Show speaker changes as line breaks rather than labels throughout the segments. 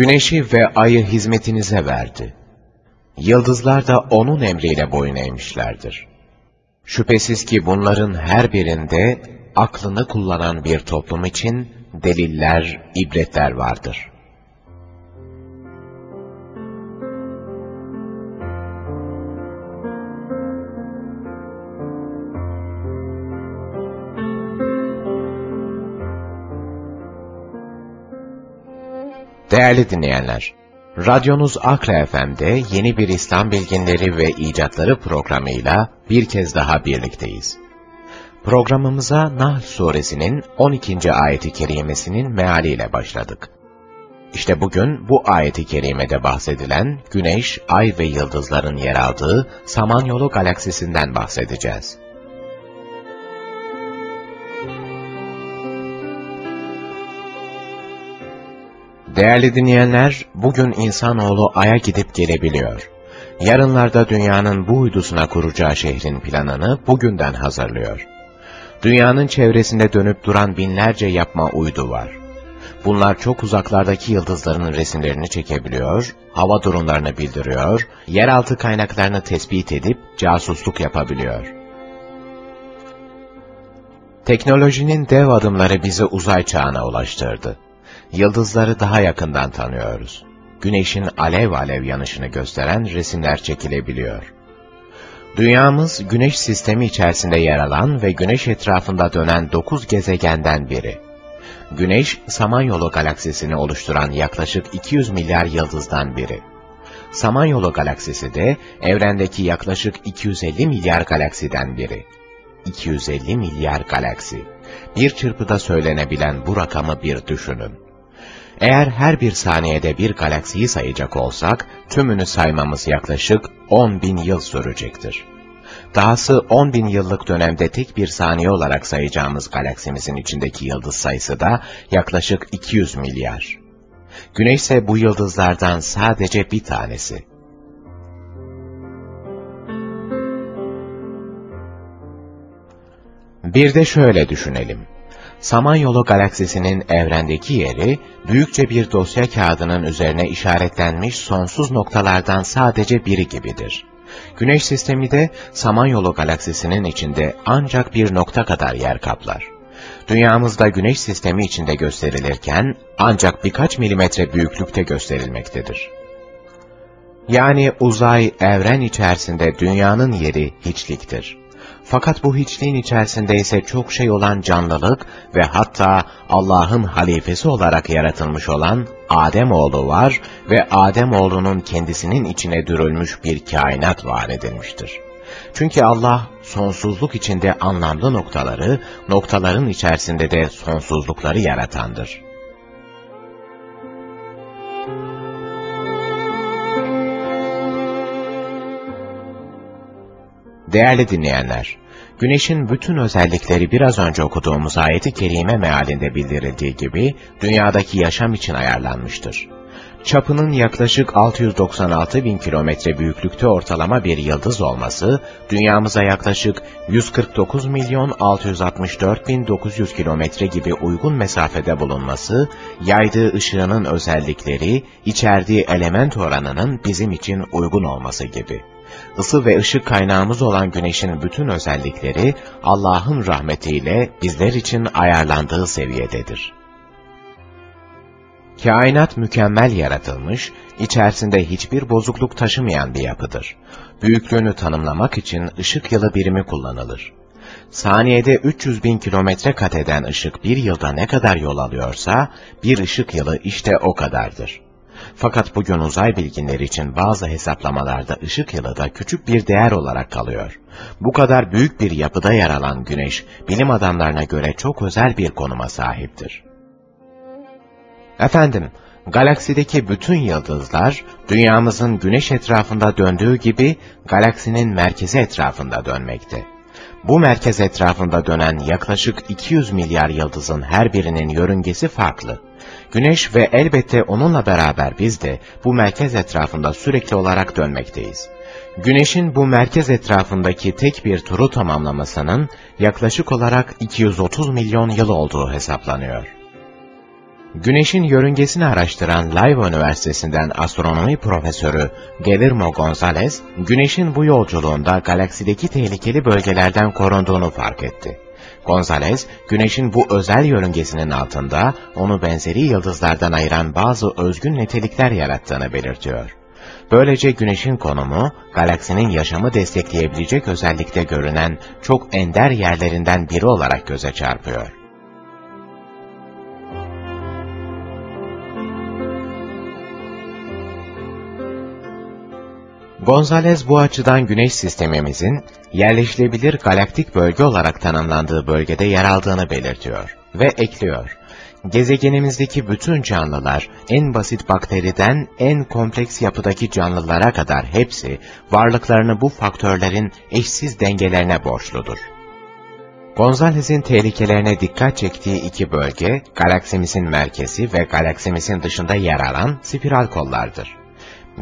Güneşi ve ayı hizmetinize verdi. Yıldızlar da onun emriyle boyun eğmişlerdir. Şüphesiz ki bunların her birinde aklını kullanan bir toplum için deliller, ibretler vardır. Değerli dinleyenler, radyonuz Akra FM'de yeni bir İslam bilginleri ve icatları programıyla bir kez daha birlikteyiz. Programımıza Nahl suresinin 12. ayeti kerimesinin mealiyle başladık. İşte bugün bu ayeti kerimede bahsedilen güneş, ay ve yıldızların yer aldığı Samanyolu galaksisinden bahsedeceğiz. Değerli dinleyenler, bugün insanoğlu Ay'a gidip gelebiliyor. Yarınlarda dünyanın bu uydusuna kuracağı şehrin planını bugünden hazırlıyor. Dünyanın çevresinde dönüp duran binlerce yapma uydu var. Bunlar çok uzaklardaki yıldızların resimlerini çekebiliyor, hava durumlarını bildiriyor, yeraltı kaynaklarını tespit edip casusluk yapabiliyor. Teknolojinin dev adımları bizi uzay çağına ulaştırdı yıldızları daha yakından tanıyoruz. Güneşin alev alev yanışını gösteren resimler çekilebiliyor. Dünyamız, güneş sistemi içerisinde yer alan ve güneş etrafında dönen dokuz gezegenden biri. Güneş, Samanyolu galaksisini oluşturan yaklaşık 200 milyar yıldızdan biri. Samanyolu galaksisi de evrendeki yaklaşık 250 milyar galaksiden biri. 250 milyar galaksi. Bir çırpıda söylenebilen bu rakamı bir düşünün. Eğer her bir saniyede bir galaksiyi sayacak olsak, tümünü saymamız yaklaşık 10 bin yıl sürecektir. Dahası 10 bin yıllık dönemde tek bir saniye olarak sayacağımız galaksimizin içindeki yıldız sayısı da yaklaşık 200 milyar. Güneş ise bu yıldızlardan sadece bir tanesi. Bir de şöyle düşünelim. Samanyolu galaksisinin evrendeki yeri, büyükçe bir dosya kağıdının üzerine işaretlenmiş sonsuz noktalardan sadece biri gibidir. Güneş sistemi de Samanyolu galaksisinin içinde ancak bir nokta kadar yer kaplar. Dünyamızda güneş sistemi içinde gösterilirken ancak birkaç milimetre büyüklükte gösterilmektedir. Yani uzay, evren içerisinde dünyanın yeri hiçliktir. Fakat bu hiçliğin içerisinde ise çok şey olan canlılık ve hatta Allah'ın halifesi olarak yaratılmış olan Ademoğlu var ve Ademoğlunun kendisinin içine dürülmüş bir kainat var edilmiştir. Çünkü Allah sonsuzluk içinde anlamlı noktaları, noktaların içerisinde de sonsuzlukları yaratandır. Değerli dinleyenler, Güneşin bütün özellikleri biraz önce okuduğumuz ayeti kerime mealinde bildirildiği gibi dünyadaki yaşam için ayarlanmıştır. Çapının yaklaşık 696 bin kilometre büyüklükte ortalama bir yıldız olması, dünyamıza yaklaşık 149 milyon 664 bin 900 kilometre gibi uygun mesafede bulunması, yaydığı ışığının özellikleri, içerdiği element oranının bizim için uygun olması gibi. Isı ve ışık kaynağımız olan güneşin bütün özellikleri Allah'ın rahmetiyle bizler için ayarlandığı seviyededir. Kainat mükemmel yaratılmış, içerisinde hiçbir bozukluk taşımayan bir yapıdır. Büyüklüğünü tanımlamak için ışık yılı birimi kullanılır. Saniyede 300 bin kilometre kat eden ışık bir yılda ne kadar yol alıyorsa, bir ışık yılı işte o kadardır. Fakat bugün uzay bilginleri için bazı hesaplamalarda ışık yılı da küçük bir değer olarak kalıyor. Bu kadar büyük bir yapıda yer alan Güneş, bilim adamlarına göre çok özel bir konuma sahiptir. Efendim, galaksideki bütün yıldızlar, dünyamızın güneş etrafında döndüğü gibi, galaksinin merkezi etrafında dönmekte. Bu merkez etrafında dönen yaklaşık 200 milyar yıldızın her birinin yörüngesi farklı. Güneş ve elbette onunla beraber biz de bu merkez etrafında sürekli olarak dönmekteyiz. Güneşin bu merkez etrafındaki tek bir turu tamamlamasının yaklaşık olarak 230 milyon yıl olduğu hesaplanıyor. Güneşin yörüngesini araştıran Laiva Üniversitesi'nden astronomi profesörü Guillermo Gonzalez, Güneş'in bu yolculuğunda galaksideki tehlikeli bölgelerden korunduğunu fark etti. Gonzalez, Güneş'in bu özel yörüngesinin altında onu benzeri yıldızlardan ayıran bazı özgün nitelikler yarattığını belirtiyor. Böylece Güneş'in konumu, galaksinin yaşamı destekleyebilecek özellikte görünen çok ender yerlerinden biri olarak göze çarpıyor. Gonzales bu açıdan Güneş sistemimizin yerleşilebilir galaktik bölge olarak tanımlandığı bölgede yer aldığını belirtiyor ve ekliyor. Gezegenimizdeki bütün canlılar, en basit bakteriden en kompleks yapıdaki canlılara kadar hepsi, varlıklarını bu faktörlerin eşsiz dengelerine borçludur. Gonzales'in tehlikelerine dikkat çektiği iki bölge, galaksimizin merkezi ve galaksimizin dışında yer alan spiral kollardır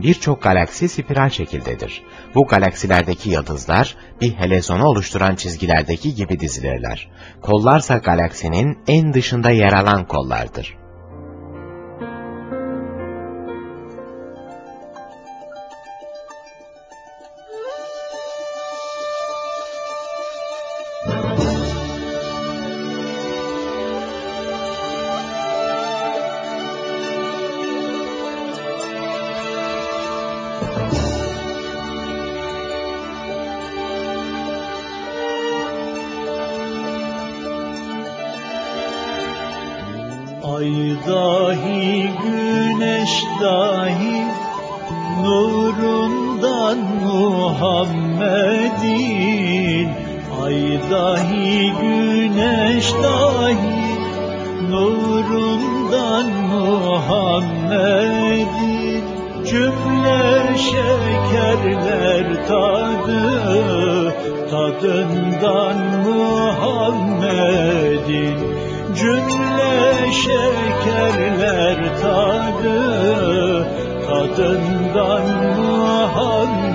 birçok galaksi spiral şekildedir. Bu galaksilerdeki yıldızlar bir helezonu oluşturan çizgilerdeki gibi dizilirler. Kollarsa galaksinin en dışında yer alan kollardır.
Ay dahi güneş dahi nurundan Muhammedin. Cümle şekerler tadı tadından Muhammedin. Cümle şekerler tadı Tadından Muhammed'in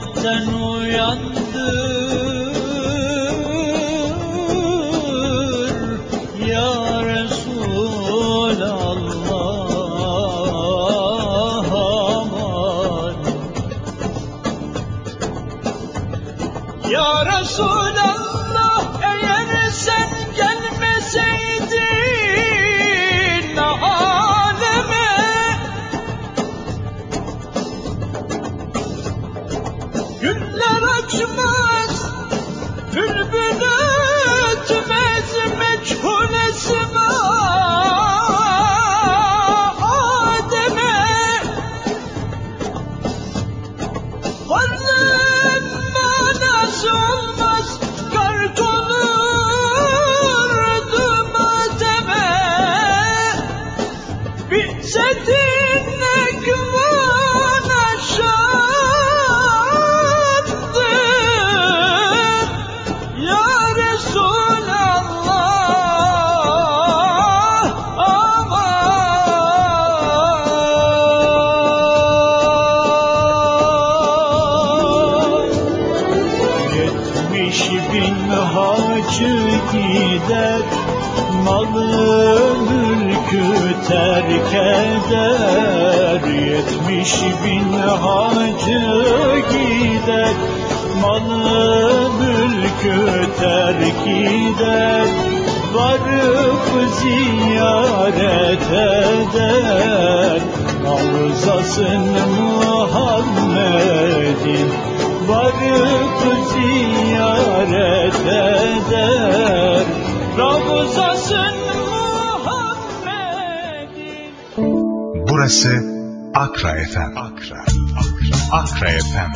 gafletten uyandır eder Varıp ziyaret eder Havzasın Muhammed'in Varıp ziyaret eder Ravzasın Muhammed'in
Burası Akra FM. Akra, Akra, Akra FM.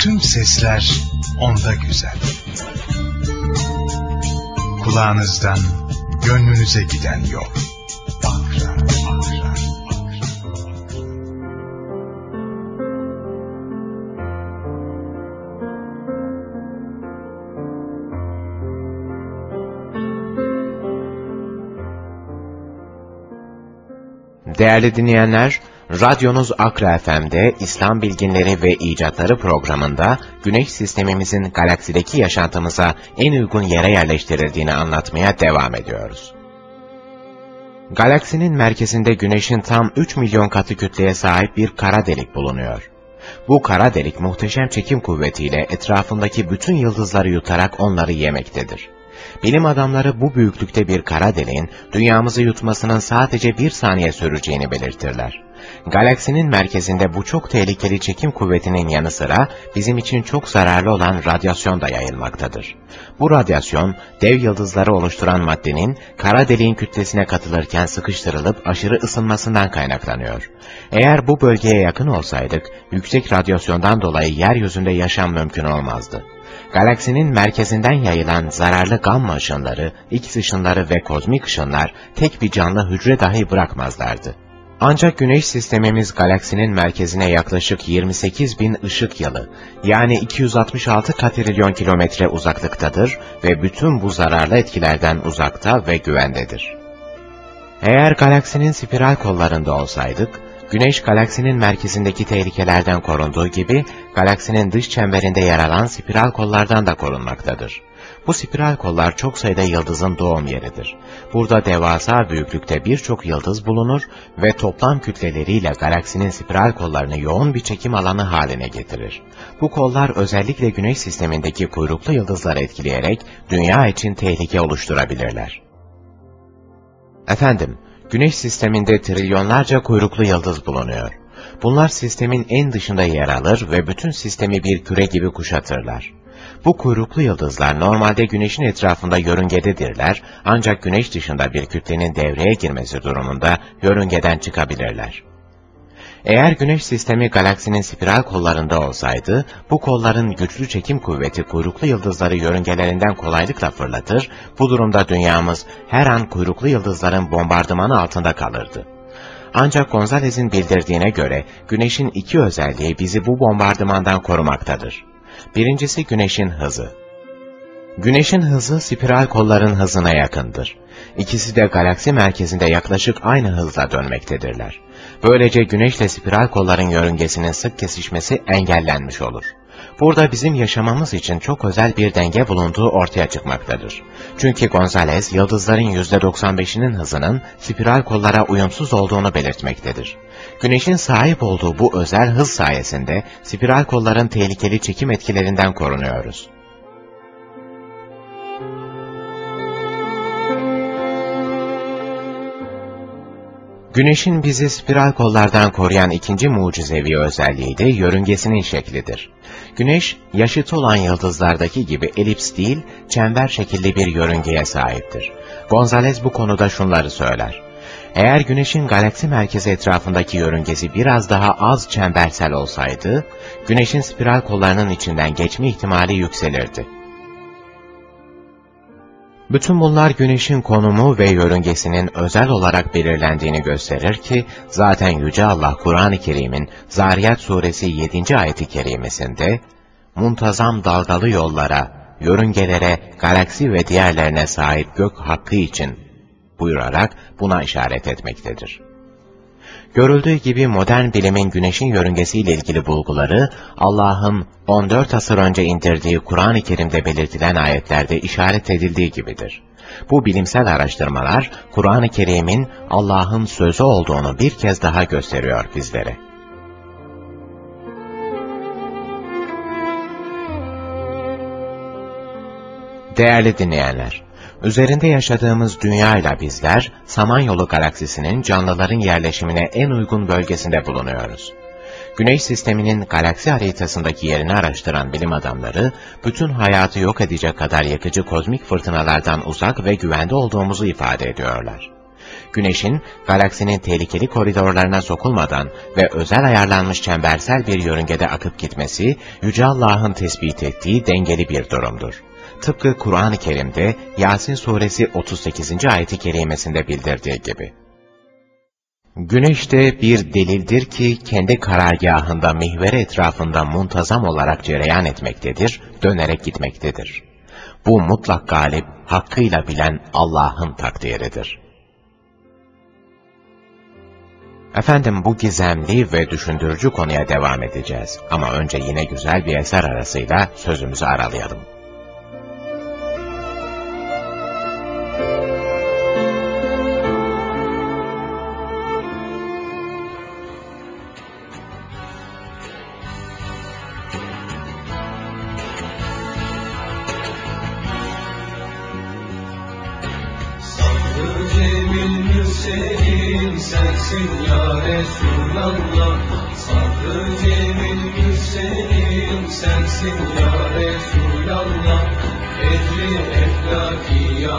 Tüm sesler onda güzel. Kulağınızdan gönlünüze giden yol.
Değerli dinleyenler, radyonuz Akra FM'de İslam Bilginleri ve İcatları programında Güneş sistemimizin galaksideki yaşantımıza en uygun yere yerleştirildiğini anlatmaya devam ediyoruz. Galaksinin merkezinde Güneş'in tam 3 milyon katı kütleye sahip bir kara delik bulunuyor. Bu kara delik muhteşem çekim kuvvetiyle etrafındaki bütün yıldızları yutarak onları yemektedir. Bilim adamları bu büyüklükte bir kara deliğin dünyamızı yutmasının sadece bir saniye süreceğini belirtirler. Galaksinin merkezinde bu çok tehlikeli çekim kuvvetinin yanı sıra bizim için çok zararlı olan radyasyon da yayılmaktadır. Bu radyasyon dev yıldızları oluşturan maddenin kara deliğin kütlesine katılırken sıkıştırılıp aşırı ısınmasından kaynaklanıyor. Eğer bu bölgeye yakın olsaydık yüksek radyasyondan dolayı yeryüzünde yaşam mümkün olmazdı. Galaksinin merkezinden yayılan zararlı gamma ışınları, X ışınları ve kozmik ışınlar tek bir canlı hücre dahi bırakmazlardı. Ancak güneş sistemimiz galaksinin merkezine yaklaşık 28 bin ışık yılı, yani 266 katrilyon kilometre uzaklıktadır ve bütün bu zararlı etkilerden uzakta ve güvendedir. Eğer galaksinin spiral kollarında olsaydık, Güneş galaksinin merkezindeki tehlikelerden korunduğu gibi, galaksinin dış çemberinde yer alan spiral kollardan da korunmaktadır. Bu spiral kollar çok sayıda yıldızın doğum yeridir. Burada devasa büyüklükte birçok yıldız bulunur ve toplam kütleleriyle galaksinin spiral kollarını yoğun bir çekim alanı haline getirir. Bu kollar özellikle Güneş sistemindeki kuyruklu yıldızları etkileyerek dünya için tehlike oluşturabilirler. Efendim, Güneş sisteminde trilyonlarca kuyruklu yıldız bulunuyor. Bunlar sistemin en dışında yer alır ve bütün sistemi bir küre gibi kuşatırlar. Bu kuyruklu yıldızlar normalde Güneş'in etrafında yörüngededirler ancak Güneş dışında bir kütlenin devreye girmesi durumunda yörüngeden çıkabilirler. Eğer Güneş sistemi galaksinin spiral kollarında olsaydı, bu kolların güçlü çekim kuvveti kuyruklu yıldızları yörüngelerinden kolaylıkla fırlatır, bu durumda dünyamız her an kuyruklu yıldızların bombardımanı altında kalırdı. Ancak Gonzalez'in bildirdiğine göre, Güneş'in iki özelliği bizi bu bombardımandan korumaktadır. Birincisi Güneş'in hızı. Güneş'in hızı spiral kolların hızına yakındır. İkisi de galaksi merkezinde yaklaşık aynı hızla dönmektedirler. Böylece güneşle spiral kolların yörüngesinin sık kesişmesi engellenmiş olur. Burada bizim yaşamamız için çok özel bir denge bulunduğu ortaya çıkmaktadır. Çünkü Gonzales, yıldızların %95'inin hızının spiral kollara uyumsuz olduğunu belirtmektedir. Güneşin sahip olduğu bu özel hız sayesinde spiral kolların tehlikeli çekim etkilerinden korunuyoruz. Güneşin bizi spiral kollardan koruyan ikinci mucizevi özelliği de yörüngesinin şeklidir. Güneş, yaşıtı olan yıldızlardaki gibi elips değil, çember şekilli bir yörüngeye sahiptir. Gonzales bu konuda şunları söyler. Eğer Güneş'in galaksi merkezi etrafındaki yörüngesi biraz daha az çembersel olsaydı, Güneş'in spiral kollarının içinden geçme ihtimali yükselirdi. Bütün bunlar güneşin konumu ve yörüngesinin özel olarak belirlendiğini gösterir ki, zaten Yüce Allah Kur'an-ı Kerim'in Zariyat suresi 7. ayeti kerimesinde, muntazam dalgalı yollara, yörüngelere, galaksi ve diğerlerine sahip gök hakkı için buyurarak buna işaret etmektedir. Görüldüğü gibi modern bilimin güneşin yörüngesiyle ilgili bulguları, Allah'ın 14 asır önce indirdiği Kur'an-ı Kerim'de belirtilen ayetlerde işaret edildiği gibidir. Bu bilimsel araştırmalar, Kur'an-ı Kerim'in Allah'ın sözü olduğunu bir kez daha gösteriyor bizlere. Değerli dinleyenler, Üzerinde yaşadığımız dünya ile bizler, Samanyolu galaksisinin canlıların yerleşimine en uygun bölgesinde bulunuyoruz. Güneş sisteminin galaksi haritasındaki yerini araştıran bilim adamları, bütün hayatı yok edecek kadar yakıcı kozmik fırtınalardan uzak ve güvende olduğumuzu ifade ediyorlar. Güneşin, galaksinin tehlikeli koridorlarına sokulmadan ve özel ayarlanmış çembersel bir yörüngede akıp gitmesi, Yüce Allah'ın tespit ettiği dengeli bir durumdur. Tıpkı Kur'an-ı Kerim'de Yasin suresi 38. ayeti kerimesinde bildirdiği gibi. Güneş de bir delildir ki kendi karargahında mihver etrafında muntazam olarak cereyan etmektedir, dönerek gitmektedir. Bu mutlak galip, hakkıyla bilen Allah'ın takdiridir. Efendim bu gizemli ve düşündürücü konuya devam edeceğiz. Ama önce yine güzel bir eser arasıyla sözümüzü aralayalım. sensin ya Resulallah Ehli eflaki ya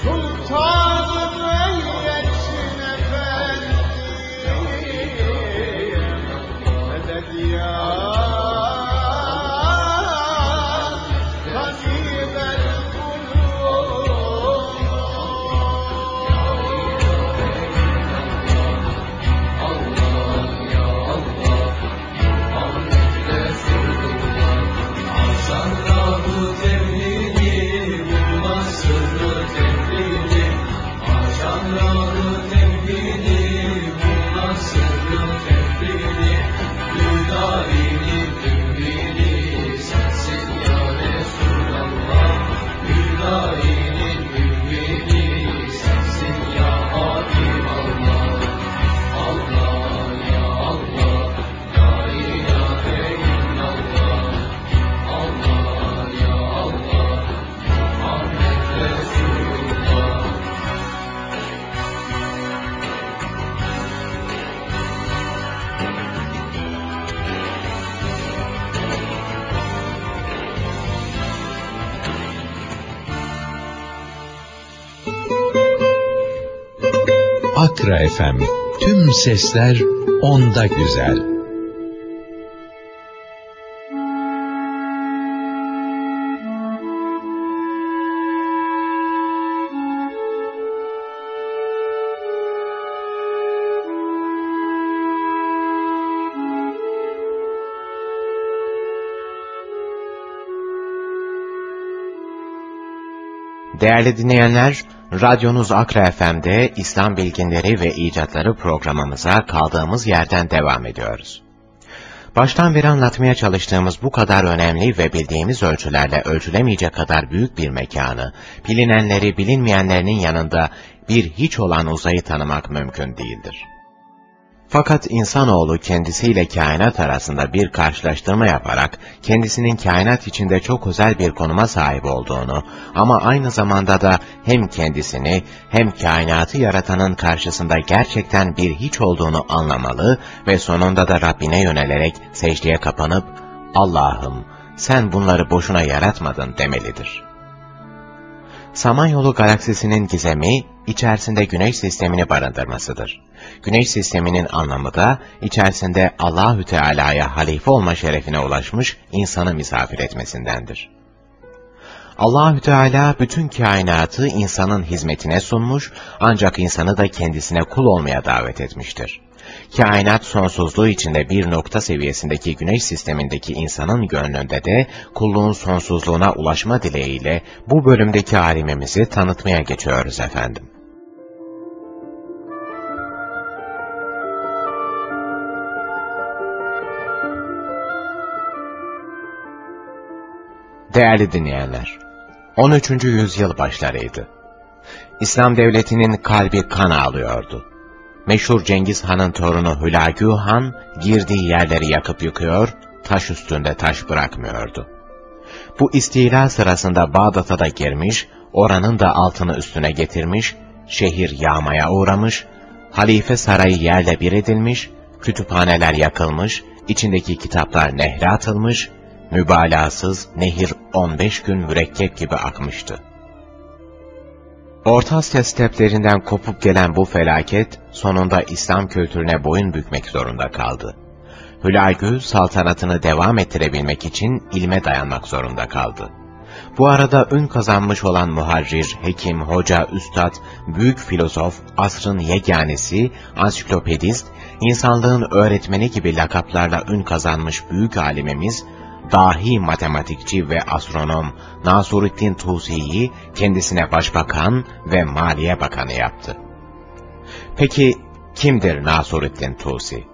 sur.
Akra FM. Tüm sesler onda güzel.
Değerli dinleyenler, radyonuz Akra FM'de İslam Bilginleri ve İcatları programımıza kaldığımız yerden devam ediyoruz. Baştan beri anlatmaya çalıştığımız bu kadar önemli ve bildiğimiz ölçülerle ölçülemeyecek kadar büyük bir mekanı, bilinenleri bilinmeyenlerinin yanında bir hiç olan uzayı tanımak mümkün değildir. Fakat insanoğlu kendisiyle kainat arasında bir karşılaştırma yaparak kendisinin kainat içinde çok özel bir konuma sahip olduğunu ama aynı zamanda da hem kendisini hem kainatı yaratanın karşısında gerçekten bir hiç olduğunu anlamalı ve sonunda da Rabbine yönelerek secdeye kapanıp Allah'ım sen bunları boşuna yaratmadın demelidir. Samanyolu galaksisinin gizemi, içerisinde güneş sistemini barındırmasıdır. Güneş sisteminin anlamı da, içerisinde Allahü Teala'ya halife olma şerefine ulaşmış insanı misafir etmesindendir. Allahü Teala bütün kainatı insanın hizmetine sunmuş, ancak insanı da kendisine kul olmaya davet etmiştir. Kainat sonsuzluğu içinde bir nokta seviyesindeki güneş sistemindeki insanın gönlünde de kulluğun sonsuzluğuna ulaşma dileğiyle bu bölümdeki alimimizi tanıtmaya geçiyoruz efendim. Değerli dinleyenler, 13. yüzyıl başlarıydı. İslam devletinin kalbi kan ağlıyordu meşhur Cengiz Han'ın torunu Hülagü Han, girdiği yerleri yakıp yıkıyor, taş üstünde taş bırakmıyordu. Bu istila sırasında Bağdat'a da girmiş, oranın da altını üstüne getirmiş, şehir yağmaya uğramış, halife sarayı yerle bir edilmiş, kütüphaneler yakılmış, içindeki kitaplar nehre atılmış, mübalağasız nehir 15 gün mürekkep gibi akmıştı. Orta Asya steplerinden kopup gelen bu felaket, sonunda İslam kültürüne boyun bükmek zorunda kaldı. Hülaygü, saltanatını devam ettirebilmek için ilme dayanmak zorunda kaldı. Bu arada ün kazanmış olan muharrir, hekim, hoca, üstad, büyük filozof, asrın yeganesi, ansiklopedist, insanlığın öğretmeni gibi lakaplarla ün kazanmış büyük alimimiz, dahi matematikçi ve astronom Nasuruddin Tusi'yi kendisine başbakan ve maliye bakanı yaptı. Peki kimdir Nasuruddin Tusi?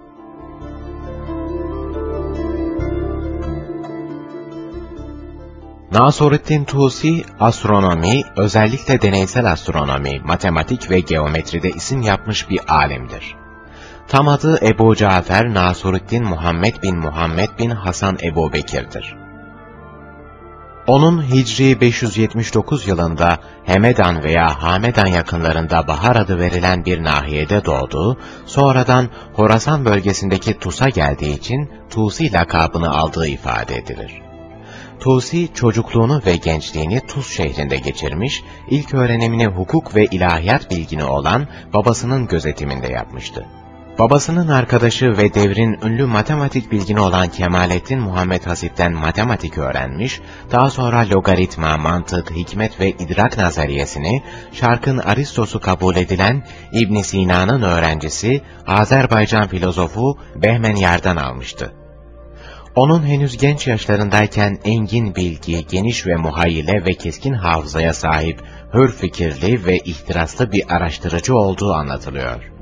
Nasuruddin Tusi, astronomi, özellikle deneysel astronomi, matematik ve geometride isim yapmış bir alimdir. Tam adı Ebu Cafer Nasuruddin Muhammed bin Muhammed bin Hasan Ebu Bekir'dir. Onun Hicri 579 yılında Hemedan veya Hamedan yakınlarında Bahar adı verilen bir nahiyede doğdu, sonradan Horasan bölgesindeki Tus'a geldiği için Tusi lakabını aldığı ifade edilir. Tusi çocukluğunu ve gençliğini Tuz şehrinde geçirmiş, ilk öğrenimini hukuk ve ilahiyat bilgini olan babasının gözetiminde yapmıştı. Babasının arkadaşı ve devrin ünlü matematik bilgini olan Kemalettin Muhammed Hasip'ten matematik öğrenmiş, daha sonra logaritma, mantık, hikmet ve idrak nazariyesini, şarkın Aristosu kabul edilen İbn Sina'nın öğrencisi, Azerbaycan filozofu Behmen Yar'dan almıştı. Onun henüz genç yaşlarındayken engin bilgi, geniş ve muhayyile ve keskin hafızaya sahip, hür fikirli ve ihtiraslı bir araştırıcı olduğu anlatılıyor.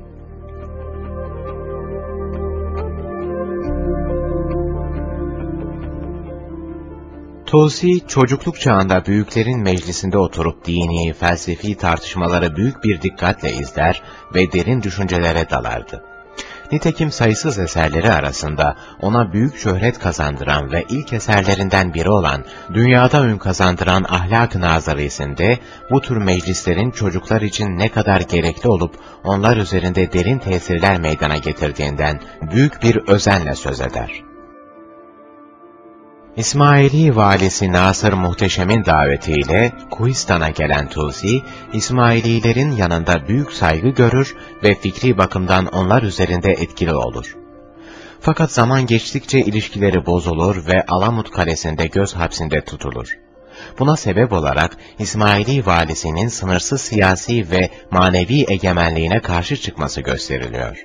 Tusi çocukluk çağında büyüklerin meclisinde oturup dini, felsefi tartışmaları büyük bir dikkatle izler ve derin düşüncelere dalardı. Nitekim sayısız eserleri arasında ona büyük şöhret kazandıran ve ilk eserlerinden biri olan Dünyada Ün Kazandıran Ahlak-ı Nazarisi'nde bu tür meclislerin çocuklar için ne kadar gerekli olup onlar üzerinde derin tesirler meydana getirdiğinden büyük bir özenle söz eder.
İsmaili valisi Nasır Muhteşem'in davetiyle Kuistan'a gelen Tusi, İsmaililerin yanında büyük saygı görür ve fikri bakımdan onlar üzerinde etkili olur. Fakat zaman geçtikçe ilişkileri bozulur ve Alamut Kalesi'nde göz hapsinde tutulur. Buna sebep olarak İsmaili valisinin sınırsız siyasi ve manevi egemenliğine karşı çıkması gösteriliyor.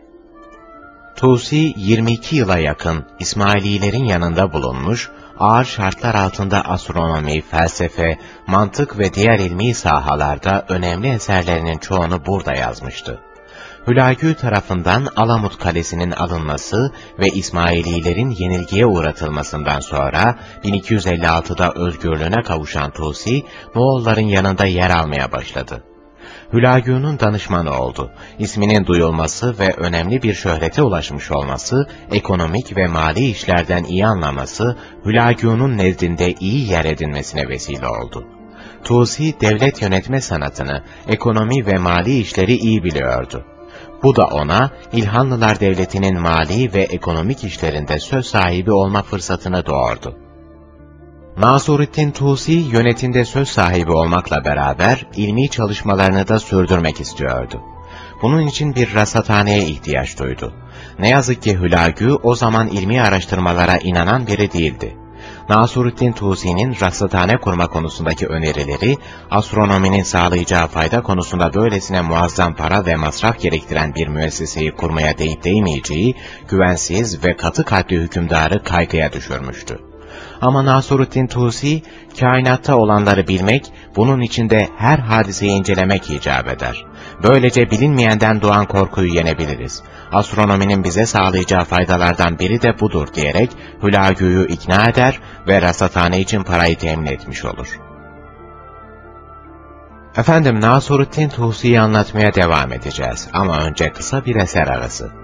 Tusi 22 yıla yakın İsmaililerin yanında bulunmuş, ağır şartlar altında astronomi, felsefe, mantık ve diğer ilmi sahalarda önemli eserlerinin çoğunu burada yazmıştı. Hülagü tarafından Alamut Kalesi'nin alınması ve İsmaililerin yenilgiye uğratılmasından sonra 1256'da özgürlüğüne kavuşan Tusi, Moğolların yanında yer almaya başladı. Hülagü'nün danışmanı oldu. İsminin duyulması ve önemli bir şöhrete ulaşmış olması, ekonomik ve mali işlerden iyi anlaması, Hülagü'nün nezdinde iyi yer edinmesine vesile oldu. Tusi, devlet yönetme sanatını, ekonomi ve mali işleri iyi biliyordu. Bu da ona, İlhanlılar Devleti'nin mali ve ekonomik işlerinde söz sahibi olma fırsatını doğurdu. Nasurettin Tusi yönetimde söz sahibi olmakla beraber ilmi çalışmalarını da sürdürmek istiyordu. Bunun için bir rasathaneye ihtiyaç duydu. Ne yazık ki Hülagü o zaman ilmi araştırmalara inanan biri değildi. Nasurettin Tusi'nin rasathane kurma konusundaki önerileri, astronominin sağlayacağı fayda konusunda böylesine muazzam para ve masraf gerektiren bir müesseseyi kurmaya değip değmeyeceği, güvensiz ve katı kalpli hükümdarı kaygıya düşürmüştü. Ama Nasuruddin Tusi, kainatta olanları bilmek, bunun içinde her hadiseyi incelemek icap eder. Böylece bilinmeyenden doğan korkuyu yenebiliriz. Astronominin bize sağlayacağı faydalardan biri de budur diyerek Hülagü'yü ikna eder ve rasathane için parayı temin etmiş olur. Efendim Nasuruddin Tusi'yi anlatmaya devam edeceğiz ama önce kısa bir eser arası.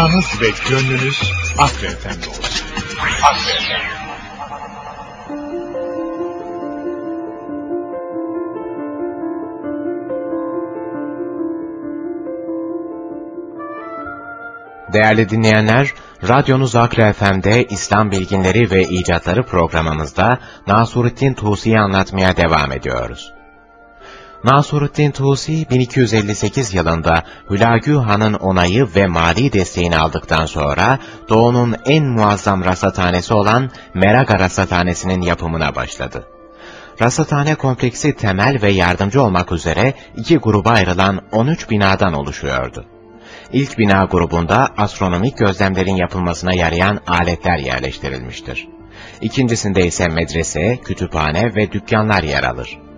Kulağınız ve gönlünüz Akre Efendi olsun. Akre Efendi.
Değerli dinleyenler, Radyonuz Akre FM'de İslam Bilginleri ve İcatları programımızda Nasuruddin Tusi'yi anlatmaya devam ediyoruz. Nasuruddin Tusi 1258 yılında Hülagü Han'ın onayı ve mali desteğini aldıktan sonra Doğu'nun en muazzam rasathanesi olan Meraga Rasathanesi'nin yapımına başladı. Rasathane kompleksi temel ve yardımcı olmak üzere iki gruba ayrılan 13 binadan oluşuyordu. İlk bina grubunda astronomik gözlemlerin yapılmasına yarayan aletler yerleştirilmiştir. İkincisinde ise medrese, kütüphane ve dükkanlar yer alır.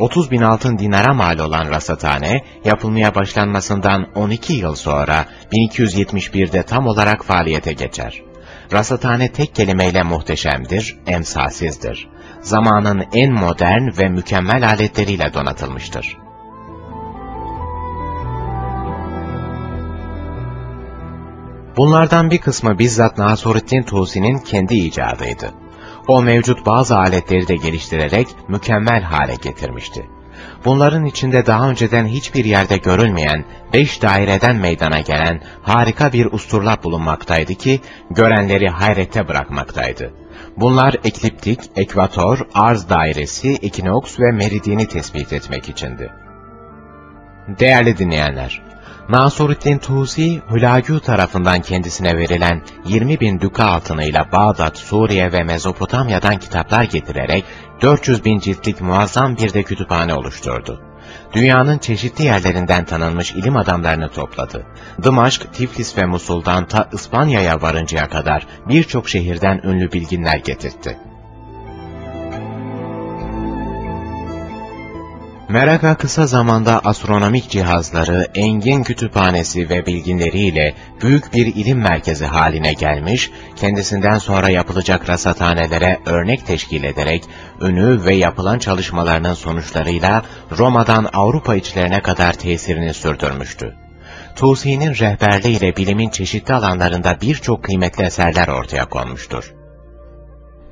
30 bin altın dinara mal olan rasathane, yapılmaya başlanmasından 12 yıl sonra 1271'de tam olarak faaliyete geçer. Rasathane tek kelimeyle muhteşemdir, emsalsizdir. Zamanın en modern ve mükemmel aletleriyle donatılmıştır. Bunlardan bir kısmı bizzat Nasurettin Tusi'nin kendi icadıydı. O mevcut bazı aletleri de geliştirerek mükemmel hale getirmişti. Bunların içinde daha önceden hiçbir yerde görülmeyen, beş daireden meydana gelen harika bir usturlap bulunmaktaydı ki, görenleri hayrete bırakmaktaydı. Bunlar ekliptik, ekvator, arz dairesi, ekinoks ve meridiyeni tespit etmek içindi. Değerli dinleyenler, Nasuruddin Tusi, Hülagü tarafından kendisine verilen 20 bin düka altınıyla Bağdat, Suriye ve Mezopotamya'dan kitaplar getirerek 400 bin ciltlik muazzam bir de kütüphane oluşturdu. Dünyanın çeşitli yerlerinden tanınmış ilim adamlarını topladı. Dımaşk, Tiflis ve Musul'dan ta İspanya'ya varıncaya kadar birçok şehirden ünlü bilginler getirtti. Meraka kısa zamanda astronomik cihazları, engin kütüphanesi ve bilginleriyle büyük bir ilim merkezi haline gelmiş, kendisinden sonra yapılacak rasathanelere örnek teşkil ederek, ünü ve yapılan çalışmalarının sonuçlarıyla Roma'dan Avrupa içlerine kadar tesirini sürdürmüştü. Tusi'nin rehberliğiyle bilimin çeşitli alanlarında birçok kıymetli eserler ortaya konmuştur.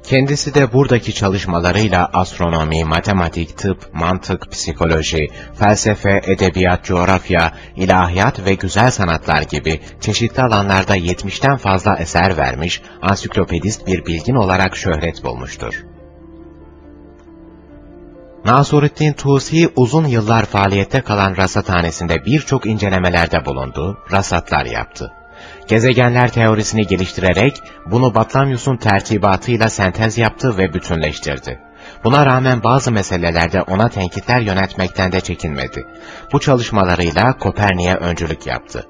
Kendisi de buradaki çalışmalarıyla astronomi, matematik, tıp, mantık, psikoloji, felsefe, edebiyat, coğrafya, ilahiyat ve güzel sanatlar gibi çeşitli alanlarda 70'ten fazla eser vermiş, ansiklopedist bir bilgin olarak şöhret bulmuştur. Nasurettin Tusi uzun yıllar faaliyette kalan rasathanesinde birçok incelemelerde bulundu, rasatlar yaptı gezegenler teorisini geliştirerek bunu Batlamyus'un tertibatıyla sentez yaptı ve bütünleştirdi. Buna rağmen bazı meselelerde ona tenkitler yönetmekten de çekinmedi. Bu çalışmalarıyla Kopernik'e öncülük yaptı.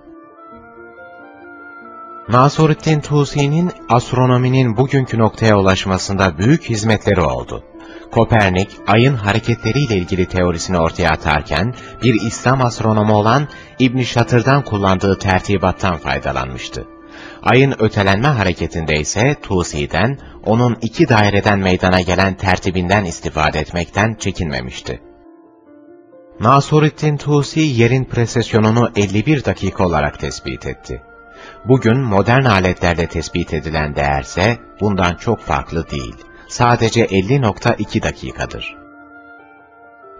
Nasurettin Tusi'nin astronominin bugünkü noktaya ulaşmasında büyük hizmetleri oldu. Kopernik, ayın hareketleriyle ilgili teorisini ortaya atarken, bir İslam astronomu olan İbn Şatır'dan kullandığı tertibattan faydalanmıştı. Ayın ötelenme hareketinde ise Tusi'den, onun iki daireden meydana gelen tertibinden istifade etmekten çekinmemişti. Nasurettin Tusi yerin presesyonunu 51 dakika olarak tespit etti. Bugün modern aletlerle tespit edilen değerse bundan çok farklı değil sadece 50.2 dakikadır.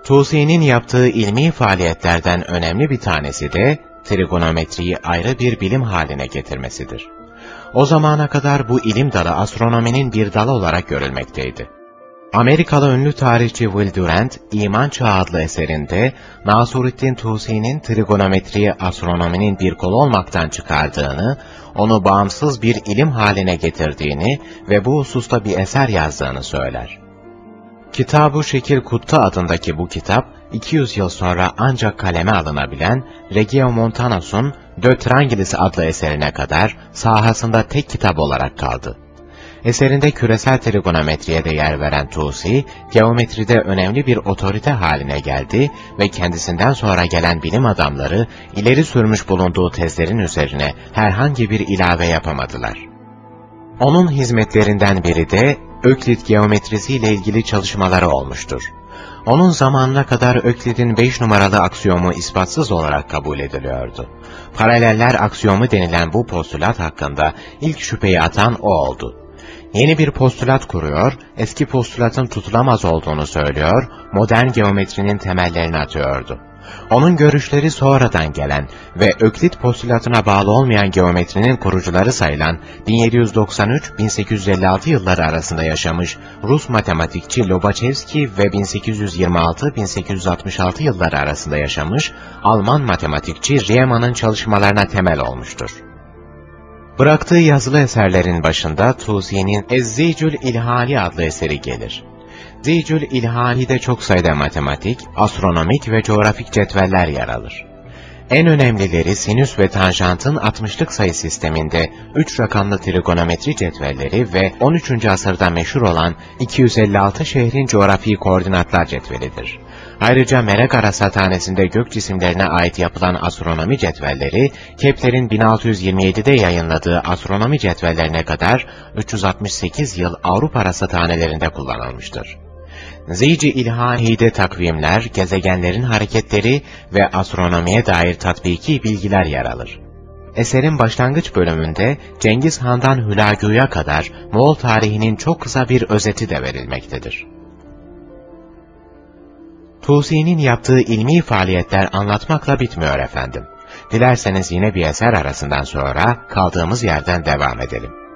Tusi'nin yaptığı ilmi faaliyetlerden önemli bir tanesi de trigonometriyi ayrı bir bilim haline getirmesidir. O zamana kadar bu ilim dalı astronominin bir dalı olarak görülmekteydi. Amerikalı ünlü tarihçi Will Durant, İman Çağı adlı eserinde Nasuruddin Tusi'nin trigonometriyi astronominin bir kolu olmaktan çıkardığını, onu bağımsız bir ilim haline getirdiğini ve bu hususta bir eser yazdığını söyler. Kitab-ı Şekil Kutta adındaki bu kitap, 200 yıl sonra ancak kaleme alınabilen Reggio Montanus'un De adlı eserine kadar sahasında tek kitap olarak kaldı. Eserinde küresel trigonometriye de yer veren Tusi, geometride önemli bir otorite haline geldi ve kendisinden sonra gelen bilim adamları ileri sürmüş bulunduğu tezlerin üzerine herhangi bir ilave yapamadılar. Onun hizmetlerinden biri de Öklit geometrisi ile ilgili çalışmaları olmuştur. Onun zamanına kadar Öklid'in 5 numaralı aksiyomu ispatsız olarak kabul ediliyordu. Paraleller aksiyomu denilen bu postulat hakkında ilk şüpheyi atan o oldu. Yeni bir postulat kuruyor, eski postulatın tutulamaz olduğunu söylüyor, modern geometrinin temellerini atıyordu. Onun görüşleri sonradan gelen ve Öklit postulatına bağlı olmayan geometrinin kurucuları sayılan 1793-1856 yılları arasında yaşamış Rus matematikçi Lobachevski ve 1826-1866 yılları arasında yaşamış Alman matematikçi Riemann'ın çalışmalarına temel olmuştur. Bıraktığı yazılı eserlerin başında Tusi'nin Ezzicül İlhali adlı eseri gelir. Zeycül İlhani'de çok sayıda matematik, astronomik ve coğrafik cetveller yer alır. En önemlileri sinüs ve tanjantın 60'lık sayı sisteminde 3 rakamlı trigonometri cetvelleri ve 13. asırda meşhur olan 256 şehrin coğrafi koordinatlar cetvelidir. Ayrıca Melek Arasathanesi'nde gök cisimlerine ait yapılan astronomi cetvelleri, Kepler'in 1627'de yayınladığı astronomi cetvellerine kadar 368 yıl Avrupa rasathanelerinde kullanılmıştır. Zeyci İlhani'de takvimler, gezegenlerin hareketleri ve astronomiye dair tatbiki bilgiler yer alır. Eserin başlangıç bölümünde Cengiz Han'dan Hülagü'ye kadar Moğol tarihinin çok kısa bir özeti de verilmektedir. Tusi'nin yaptığı ilmi faaliyetler anlatmakla bitmiyor efendim. Dilerseniz yine bir eser arasından sonra kaldığımız yerden devam edelim.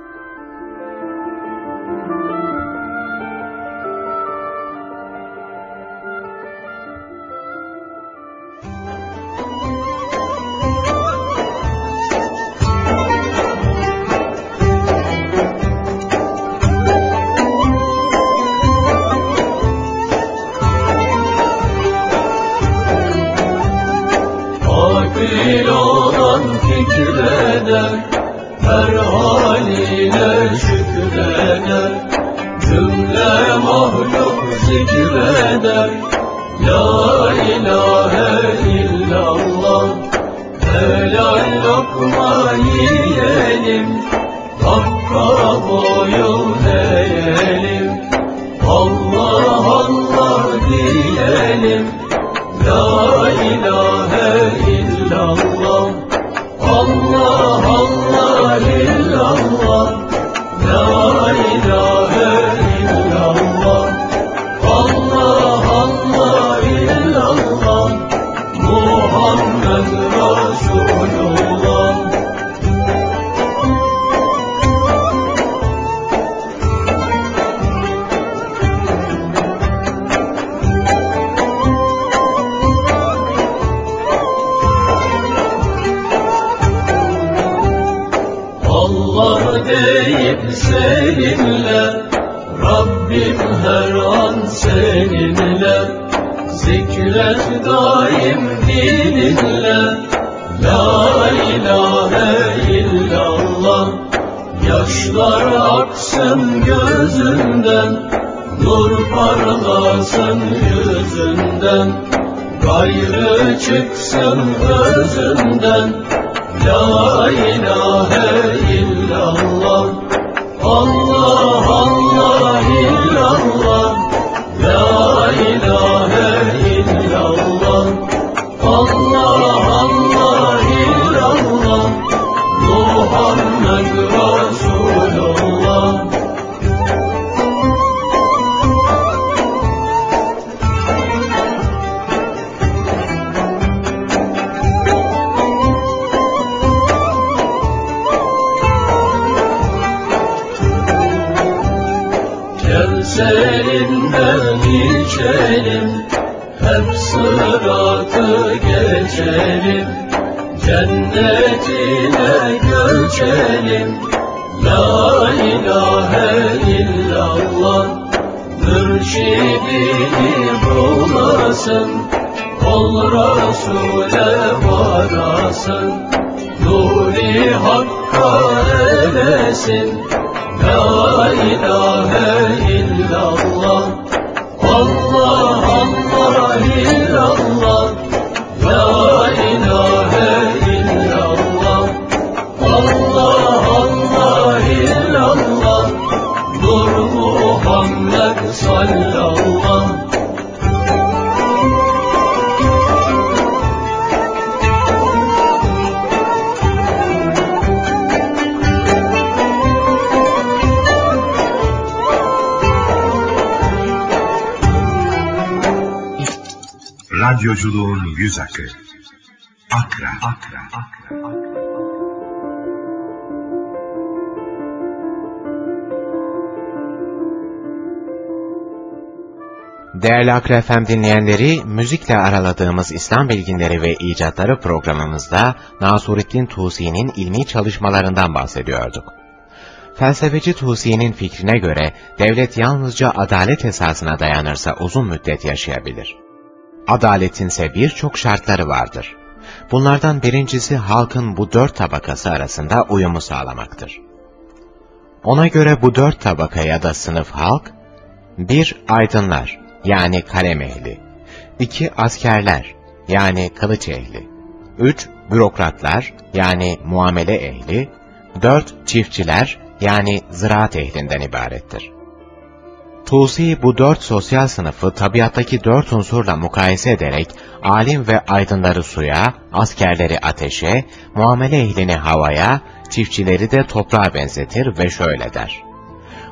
Diyelim. La ilahe Kevserinden içelim Hep sıratı geçelim. Cennetine göçelim. La ilahe illallah Mürşidini bulasın. Ol Resul'e varasın Nuri Hakk'a eresin La illallah. Allah Allah
Radyoculuğun yüz akı. Akra. Akra. Akra.
Değerli Akra FM dinleyenleri, müzikle araladığımız İslam bilginleri ve icatları programımızda Nasurettin Tusi'nin ilmi çalışmalarından bahsediyorduk. Felsefeci Tusi'nin fikrine göre devlet yalnızca adalet esasına dayanırsa uzun müddet yaşayabilir. Adaletin ise birçok şartları vardır. Bunlardan birincisi halkın bu dört tabakası arasında uyumu sağlamaktır. Ona göre bu dört tabaka ya da sınıf halk, bir Aydınlar, yani kalem ehli, iki Askerler, yani kılıç ehli, üç Bürokratlar, yani muamele ehli, dört Çiftçiler, yani ziraat ehlinden ibarettir. Tusi bu dört sosyal sınıfı tabiattaki dört unsurla mukayese ederek alim ve aydınları suya, askerleri ateşe, muamele ehlini havaya, çiftçileri de toprağa benzetir ve şöyle der.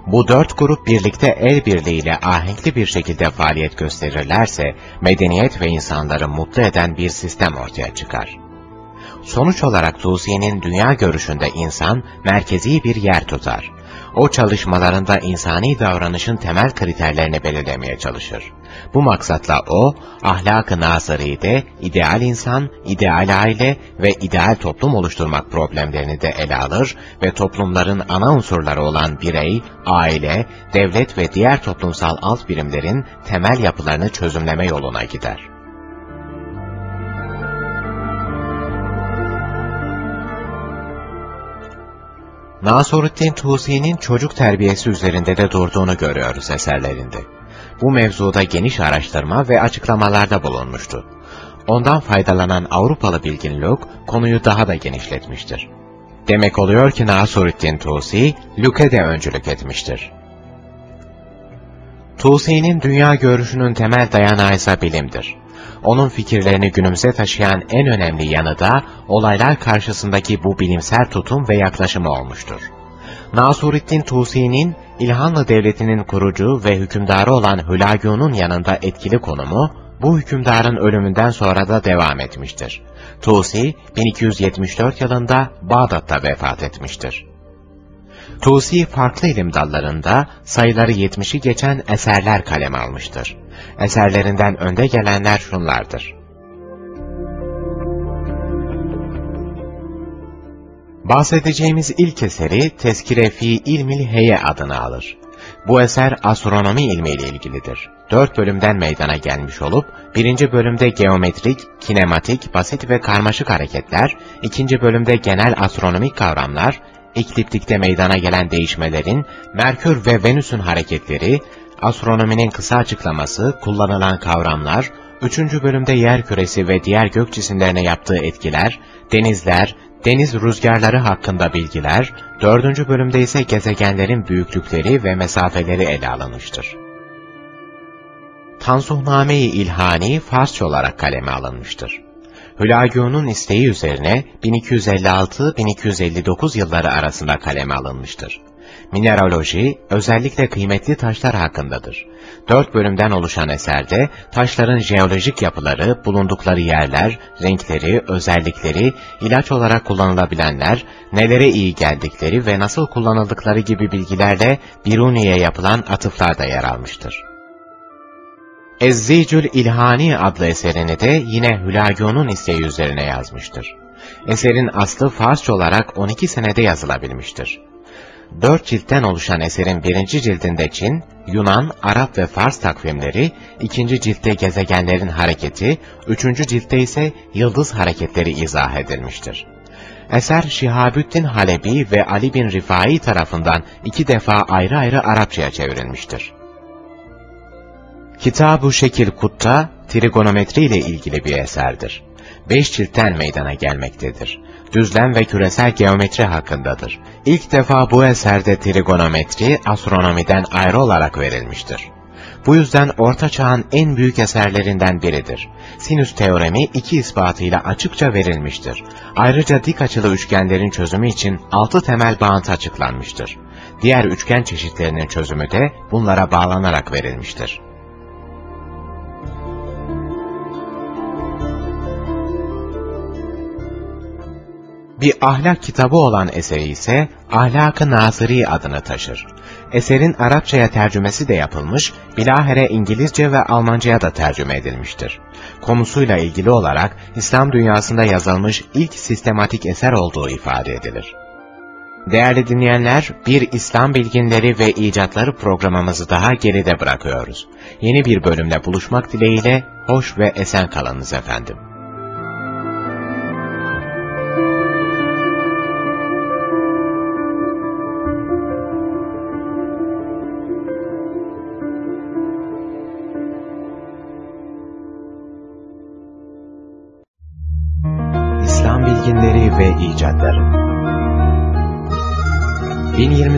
Bu dört grup birlikte el birliğiyle ahenkli bir şekilde faaliyet gösterirlerse, medeniyet ve insanları mutlu eden bir sistem ortaya çıkar. Sonuç olarak Tusi'nin dünya görüşünde insan merkezi bir yer tutar. O çalışmalarında insani davranışın temel kriterlerini belirlemeye çalışır. Bu maksatla o, ahlak-ı nazaride ideal insan, ideal aile ve ideal toplum oluşturmak problemlerini de ele alır ve toplumların ana unsurları olan birey, aile, devlet ve diğer toplumsal alt birimlerin temel yapılarını çözümleme yoluna gider. Nasuruddin Tusi'nin çocuk terbiyesi üzerinde de durduğunu görüyoruz eserlerinde. Bu mevzuda geniş araştırma ve açıklamalarda bulunmuştu. Ondan faydalanan Avrupalı bilgin Luke konuyu daha da genişletmiştir. Demek oluyor ki Nasuruddin Tusi, Luke'e de öncülük etmiştir. Tusi'nin dünya görüşünün temel dayanağı ise bilimdir. Onun fikirlerini günümüze taşıyan en önemli yanı da olaylar karşısındaki bu bilimsel tutum ve yaklaşımı olmuştur. Nasurettin Tusi'nin İlhanlı Devleti'nin kurucu ve hükümdarı olan Hülagü'nün yanında etkili konumu, bu hükümdarın ölümünden sonra da devam etmiştir. Tusi, 1274 yılında Bağdat'ta vefat etmiştir. Tusi farklı ilim dallarında sayıları 70'i geçen eserler kaleme almıştır. Eserlerinden önde gelenler şunlardır. Bahsedeceğimiz ilk eseri Teskire fi İlmil Heye adını alır. Bu eser astronomi ilmiyle ilgilidir. Dört bölümden meydana gelmiş olup, birinci bölümde geometrik, kinematik, basit ve karmaşık hareketler, ikinci bölümde genel astronomik kavramlar, ikliptikte meydana gelen değişmelerin, Merkür ve Venüs'ün hareketleri, astronominin kısa açıklaması, kullanılan kavramlar, üçüncü bölümde yer küresi ve diğer gök cisimlerine yaptığı etkiler, denizler, deniz rüzgarları hakkında bilgiler, dördüncü bölümde ise gezegenlerin büyüklükleri ve mesafeleri ele alınmıştır. Tansuhname-i İlhani Farsça olarak kaleme alınmıştır. Hülagü'nün isteği üzerine 1256-1259 yılları arasında kaleme alınmıştır. Mineraloji, özellikle kıymetli taşlar hakkındadır. Dört bölümden oluşan eserde, taşların jeolojik yapıları, bulundukları yerler, renkleri, özellikleri, ilaç olarak kullanılabilenler, nelere iyi geldikleri ve nasıl kullanıldıkları gibi bilgilerle Biruni'ye yapılan atıflar da yer almıştır. Ezzicül İlhani adlı eserini de yine Hülagü'nün isteği üzerine yazmıştır. Eserin aslı Farsça olarak 12 senede yazılabilmiştir. Dört ciltten oluşan eserin birinci cildinde Çin, Yunan, Arap ve Fars takvimleri, ikinci ciltte gezegenlerin hareketi, üçüncü ciltte ise yıldız hareketleri izah edilmiştir. Eser Şihabüddin Halebi ve Ali bin Rifai tarafından iki defa ayrı ayrı Arapçaya çevrilmiştir. Kitab-ı Şekil Kutta, trigonometri ile ilgili bir eserdir. Beş ciltten meydana gelmektedir. Düzlem ve küresel geometri hakkındadır. İlk defa bu eserde trigonometri, astronomiden ayrı olarak verilmiştir. Bu yüzden Orta Çağ'ın en büyük eserlerinden biridir. Sinüs teoremi iki ispatıyla açıkça verilmiştir. Ayrıca dik açılı üçgenlerin çözümü için altı temel bağıntı açıklanmıştır. Diğer üçgen çeşitlerinin çözümü de bunlara bağlanarak verilmiştir. Bir ahlak kitabı olan eseri ise Ahlak-ı Naziri adını taşır. Eserin Arapçaya tercümesi de yapılmış, bilahare İngilizce ve Almancaya da tercüme edilmiştir. Konusuyla ilgili olarak İslam dünyasında yazılmış ilk sistematik eser olduğu ifade edilir. Değerli dinleyenler, bir İslam bilginleri ve icatları programımızı daha geride bırakıyoruz. Yeni bir bölümle buluşmak dileğiyle, hoş ve esen kalınız efendim.